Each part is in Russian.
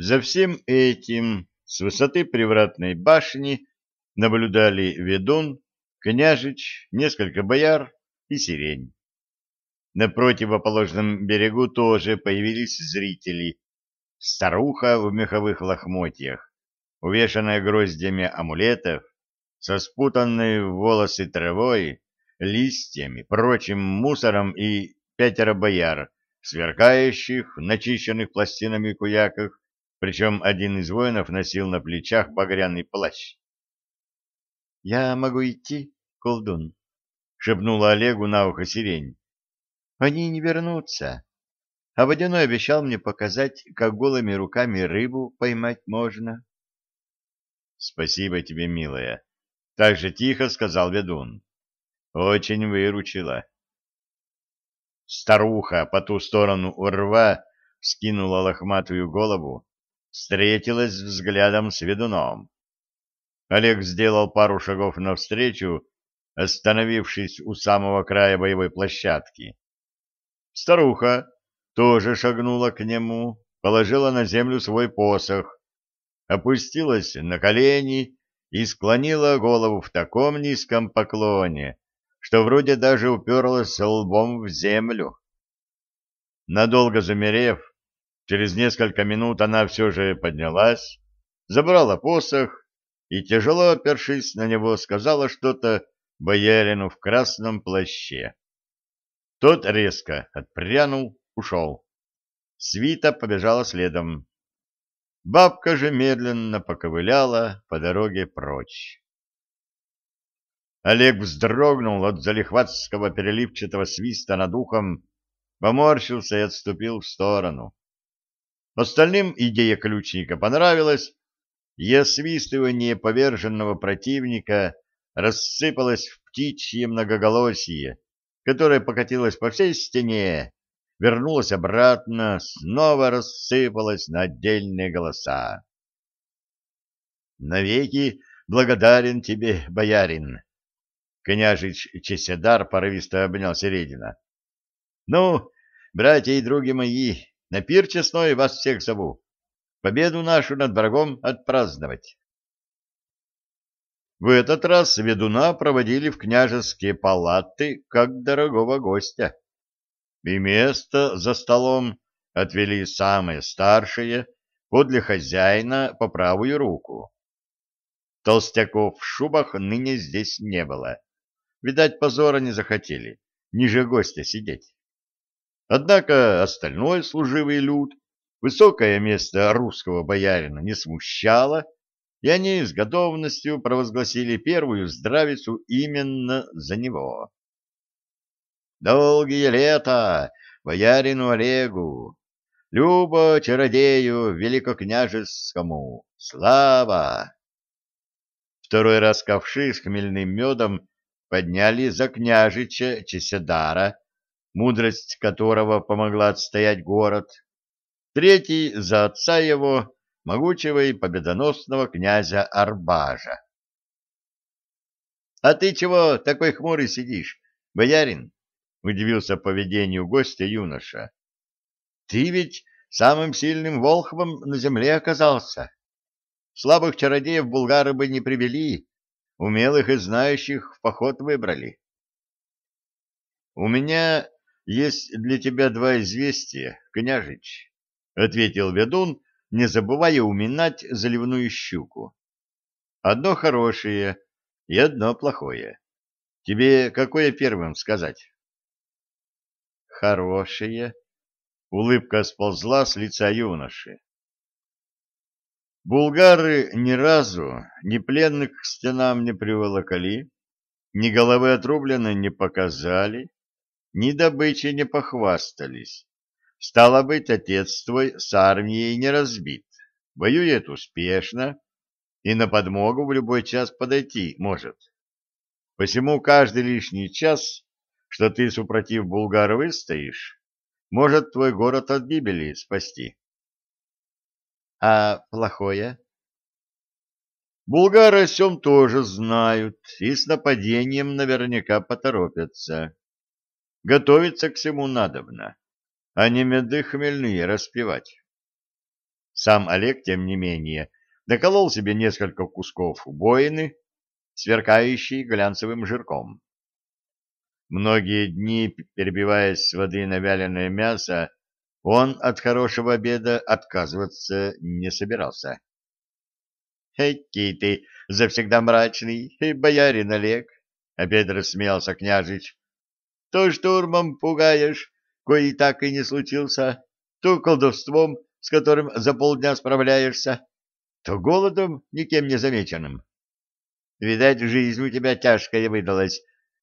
За всем этим с высоты привратной башни наблюдали ведун, княжич, несколько бояр и сирень. На противоположном берегу тоже появились зрители. Старуха в меховых лохмотьях, увешанная гроздями амулетов, со спутанной в волосы травой, листьями, прочим мусором и пятеро бояр, сверкающих, начищенных пластинами куяках, причем один из воинов носил на плечах багряный плащ. — Я могу идти, колдун? — шепнула Олегу на ухо сирень. — Они не вернутся. А Водяной обещал мне показать, как голыми руками рыбу поймать можно. — Спасибо тебе, милая. Так же тихо сказал ведун. — Очень выручила. Старуха по ту сторону урва скинула лохматую голову, встретилась взглядом с ведуном. Олег сделал пару шагов навстречу, остановившись у самого края боевой площадки. Старуха тоже шагнула к нему, положила на землю свой посох, опустилась на колени и склонила голову в таком низком поклоне, что вроде даже уперлась лбом в землю. Надолго замерев, Через несколько минут она все же поднялась, забрала посох и, тяжело опершись на него, сказала что-то боярину в красном плаще. Тот резко отпрянул, ушел. Свита побежала следом. Бабка же медленно поковыляла по дороге прочь. Олег вздрогнул от залихватского переливчатого свиста над ухом, поморщился и отступил в сторону. Остальным идея ключника понравилась, и освистывание поверженного противника рассыпалось в птичье многоголосие, которое покатилось по всей стене, вернулось обратно, снова рассыпалось на отдельные голоса. «Навеки благодарен тебе, боярин!» Княжич Чеседар порывисто обнял Середина. «Ну, братья и други мои, на пир честной вас всех зову. Победу нашу над врагом отпраздновать. В этот раз ведуна проводили в княжеские палаты как дорогого гостя. И место за столом отвели самые старшие подле хозяина по правую руку. Толстяков в шубах ныне здесь не было. Видать, позора не захотели, ниже гостя сидеть. Однако остальной служивый люд высокое место русского боярина не смущало, и они с готовностью провозгласили первую здравицу именно за него. «Долгие лета боярину Олегу, любо чародею великокняжескому, слава!» Второй раз ковши с хмельным медом подняли за княжича Чеседара, мудрость которого помогла отстоять город, третий за отца его, могучего и победоносного князя Арбажа. — А ты чего такой хмурый сидишь, боярин? — удивился поведению гостя юноша. — Ты ведь самым сильным волхвом на земле оказался. Слабых чародеев булгары бы не привели, умелых и знающих в поход выбрали. — У меня есть для тебя два известия, княжич, — ответил ведун, не забывая уминать заливную щуку. — Одно хорошее и одно плохое. Тебе какое первым сказать? — Хорошее. Улыбка сползла с лица юноши. Булгары ни разу ни пленных к стенам не приволокали, ни головы отрубленной не показали, ни добычей не похвастались. Стало быть, отец твой с армией не разбит, воюет успешно и на подмогу в любой час подойти может. Посему каждый лишний час, что ты, супротив булгар, выстоишь, может твой город от гибели спасти. А плохое? Булгары о сем тоже знают и с нападением наверняка поторопятся. Готовиться к всему надобно, а не меды хмельные распивать. Сам Олег, тем не менее, доколол себе несколько кусков бойны, сверкающей глянцевым жирком. Многие дни, перебиваясь с воды на вяленое мясо, он от хорошего обеда отказываться не собирался. — Эки ты завсегда мрачный, боярин Олег! — опять рассмеялся княжич. — То штурмом пугаешь, кой так и не случился, то колдовством, с которым за полдня справляешься, то голодом никем не замеченным. Видать, жизнь у тебя тяжкая выдалась,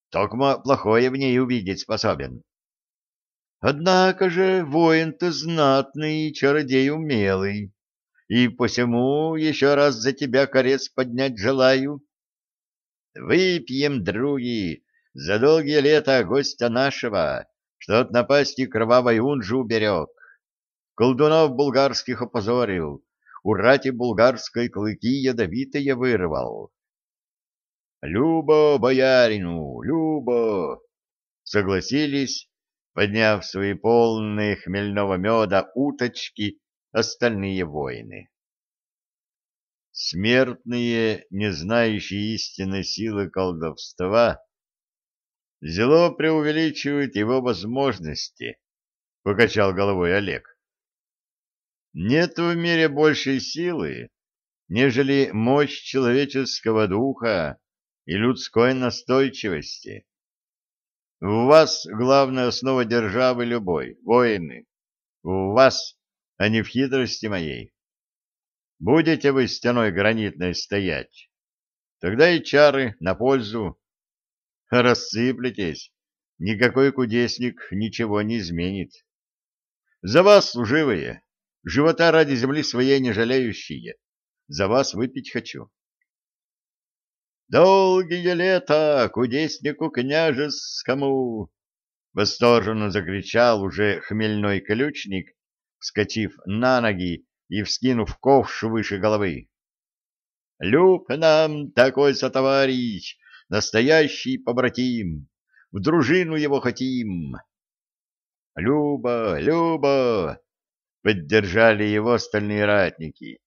Токмо плохое в ней увидеть способен. Однако же воин ты знатный, чародей умелый, и посему еще раз за тебя корец поднять желаю. Выпьем, други, за долгие лета гостя нашего, что от напасти кровавой унжу уберег. Колдунов булгарских опозорил, у рати булгарской клыки ядовитые вырвал. «Любо боярину, любо!» Согласились, подняв свои полные хмельного меда уточки, остальные воины. Смертные, не знающие истинной силы колдовства, зело преувеличивают его возможности, — покачал головой Олег. Нет в мире большей силы, нежели мощь человеческого духа, и людской настойчивости. В вас главная основа державы любой, воины. В вас, а не в хитрости моей. Будете вы стеной гранитной стоять, тогда и чары на пользу. Рассыплетесь, никакой кудесник ничего не изменит. За вас, служивые, живота ради земли своей не жалеющие, за вас выпить хочу. Долгие лета кудеснику княжескому! Восторженно закричал уже хмельной ключник, вскочив на ноги и вскинув ковш выше головы. Люб нам такой сотоварищ, настоящий побратим, в дружину его хотим. Люба, Люба! Поддержали его остальные ратники.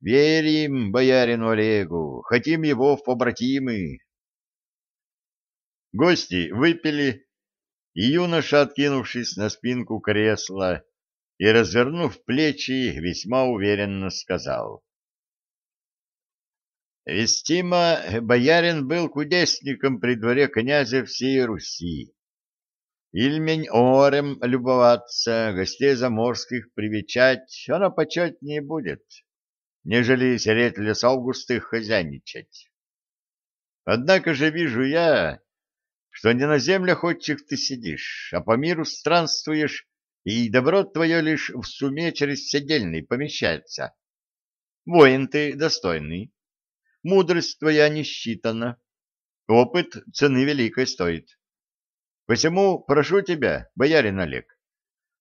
Верим боярину Олегу, хотим его в побратимы. Гости выпили, и юноша, откинувшись на спинку кресла и развернув плечи, весьма уверенно сказал. Вестимо боярин был кудесником при дворе князя всей Руси. Ильмень орем любоваться, гостей заморских привечать, оно почетнее будет нежели сереть лесов густых хозяйничать. Однако же вижу я, что не на землях отчих ты сидишь, а по миру странствуешь, и добро твое лишь в суме через седельный помещается. Воин ты достойный, мудрость твоя не считана, опыт цены великой стоит. Посему прошу тебя, боярин Олег,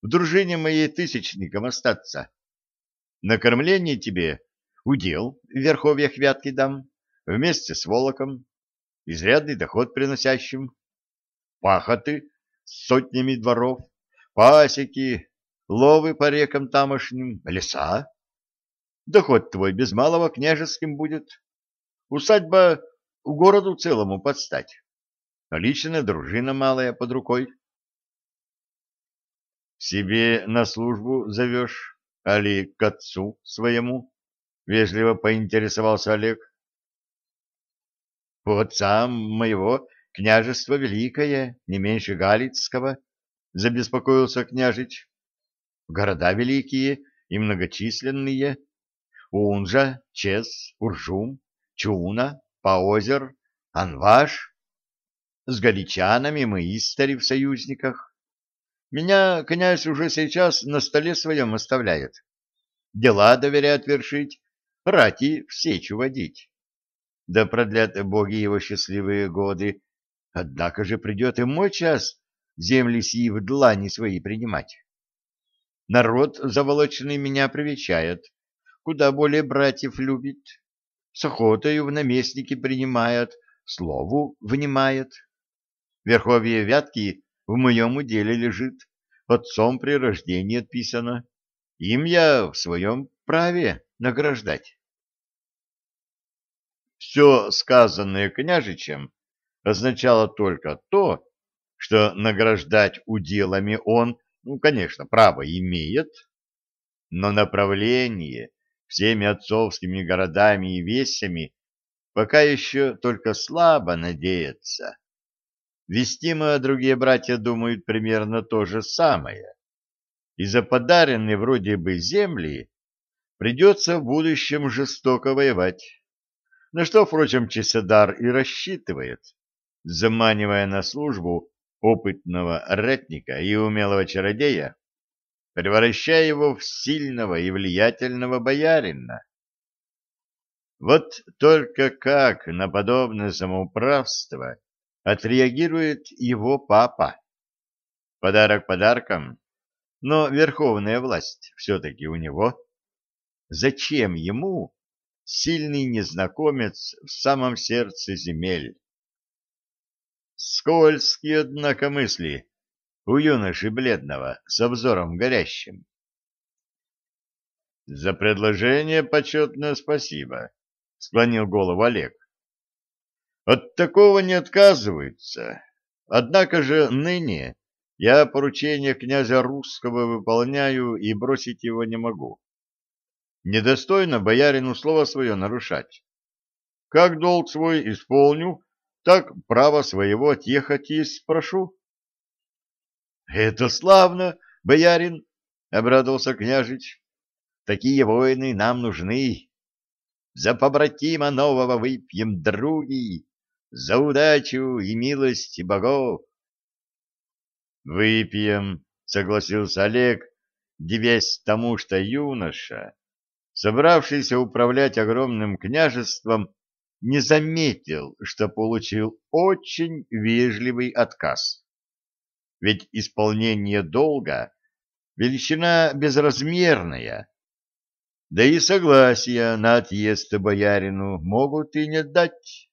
в дружине моей тысячником остаться. На кормление тебе Удел в верховьях Вятки дам, вместе с Волоком, изрядный доход приносящим, пахоты с сотнями дворов, пасеки, ловы по рекам тамошним, леса. Доход твой без малого княжеским будет. Усадьба у городу целому подстать. Личная дружина малая под рукой. Себе на службу зовешь, али к отцу своему? — вежливо поинтересовался Олег. — Вот сам моего княжество великое, не меньше Галицкого, — забеспокоился княжич. — Города великие и многочисленные. Унжа, Чес, Уржум, Чуна, Паозер, Анваш. С галичанами мы истори в союзниках. Меня князь уже сейчас на столе своем оставляет. Дела доверяет вершить, рати в сечу водить. Да продлят боги его счастливые годы, однако же придет и мой час земли сии в длани свои принимать. Народ заволоченный меня привечает, куда более братьев любит, с охотою в наместники принимает, слову внимает. Верховье Вятки в моем уделе лежит, отцом при рождении отписано, им я в своем праве награждать. Все сказанное княжичем означало только то, что награждать уделами он, ну, конечно, право имеет, но направление всеми отцовскими городами и весями пока еще только слабо надеется. Вестимо другие братья думают примерно то же самое. И за подаренные вроде бы земли придется в будущем жестоко воевать. На что, впрочем, Чеседар и рассчитывает, заманивая на службу опытного ратника и умелого чародея, превращая его в сильного и влиятельного боярина. Вот только как на подобное самоуправство отреагирует его папа? Подарок подарком, но верховная власть все-таки у него. Зачем ему сильный незнакомец в самом сердце земель? Скользкие, однако, мысли у юноши бледного с обзором горящим. «За предложение почетное спасибо», — склонил голову Олег. «От такого не отказываются. Однако же ныне я поручение князя русского выполняю и бросить его не могу. Недостойно боярину слово свое нарушать. Как долг свой исполню, так право своего отъехать и спрошу». — Это славно, боярин! — обрадовался княжич. — Такие воины нам нужны. За побратима нового выпьем, други, за удачу и милость богов. — Выпьем, — согласился Олег, девясь тому, что юноша, собравшийся управлять огромным княжеством, не заметил, что получил очень вежливый отказ ведь исполнение долга — величина безразмерная, да и согласия на отъезд боярину могут и не дать.